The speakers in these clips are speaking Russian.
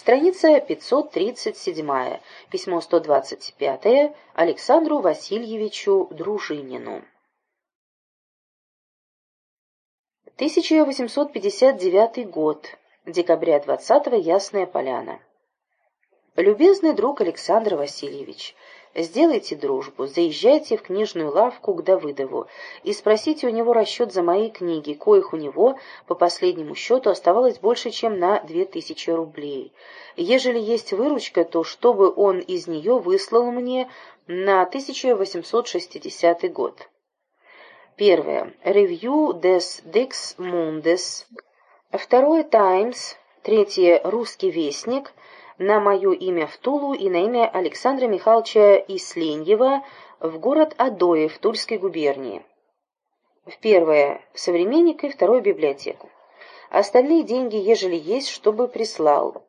Страница 537, письмо 125 Александру Васильевичу Дружинину. 1859 год, декабря 20 Ясная Поляна. Любезный друг Александр Васильевич, Сделайте дружбу, заезжайте в книжную лавку к Давыдову и спросите у него расчет за мои книги, коих у него, по последнему счету, оставалось больше, чем на две тысячи рублей. Ежели есть выручка, то чтобы он из нее выслал мне на 1860 год. Первое. Ревью des Dix Mundes. Второе. Таймс. Третье. Русский вестник на мое имя в Тулу и на имя Александра Михайловича Исленьева в город Адоев Тульской губернии. В первое — современник и второе — библиотеку. Остальные деньги, ежели есть, чтобы прислал.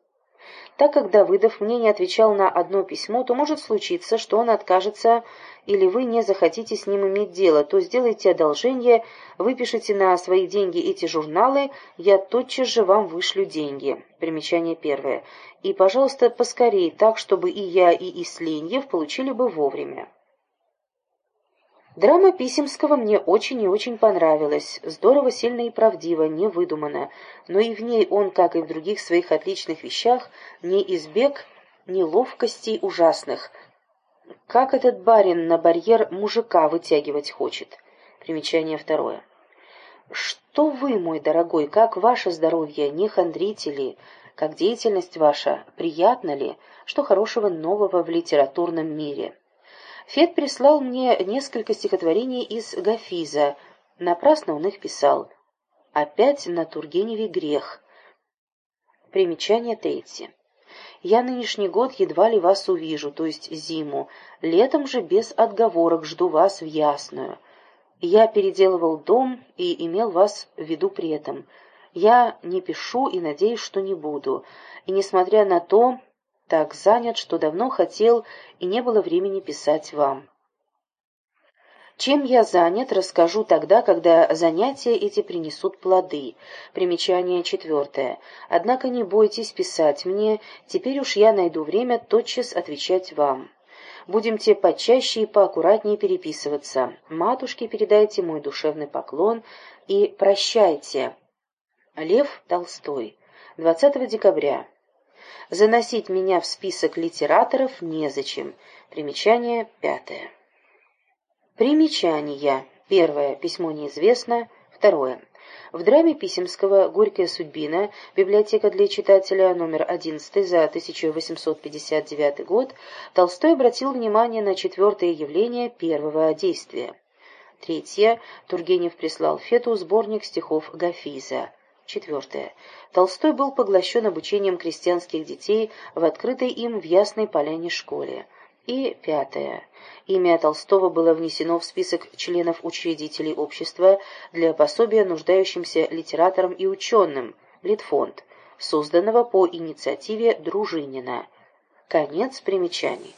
Так как Давыдов мне не отвечал на одно письмо, то может случиться, что он откажется или вы не захотите с ним иметь дело, то сделайте одолжение, выпишите на свои деньги эти журналы, я тотчас же вам вышлю деньги. Примечание первое. И, пожалуйста, поскорее, так, чтобы и я, и Исленьев получили бы вовремя. Драма Писемского мне очень и очень понравилась. Здорово, сильно и правдиво, не выдумано. Но и в ней он, как и в других своих отличных вещах, не избег неловкостей ужасных. Как этот барин на барьер мужика вытягивать хочет. Примечание второе. Что вы, мой дорогой, как ваше здоровье, не хандрите ли? Как деятельность ваша, приятно ли? Что хорошего нового в литературном мире? Фет прислал мне несколько стихотворений из Гафиза. Напрасно он их писал. Опять на Тургеневе грех. Примечание третье. Я нынешний год едва ли вас увижу, то есть зиму. Летом же без отговорок жду вас в Ясную. Я переделывал дом и имел вас в виду при этом. Я не пишу и надеюсь, что не буду. И несмотря на то, так занят, что давно хотел и не было времени писать вам. Чем я занят, расскажу тогда, когда занятия эти принесут плоды. Примечание четвертое. Однако не бойтесь писать мне, теперь уж я найду время тотчас отвечать вам. Будемте почаще и поаккуратнее переписываться. Матушке передайте мой душевный поклон и прощайте. Лев Толстой. 20 декабря. Заносить меня в список литераторов незачем. Примечание пятое. Примечания. Первое. Письмо неизвестно. Второе. В драме Писемского «Горькая судьбина», библиотека для читателя номер 11 за 1859 год, Толстой обратил внимание на четвертое явление первого действия. Третье. Тургенев прислал Фету сборник стихов Гафиза. Четвертое. Толстой был поглощен обучением крестьянских детей в открытой им в Ясной Поляне школе. И пятое. Имя Толстого было внесено в список членов учредителей общества для пособия нуждающимся литераторам и ученым, Литфонд, созданного по инициативе Дружинина. Конец примечаний.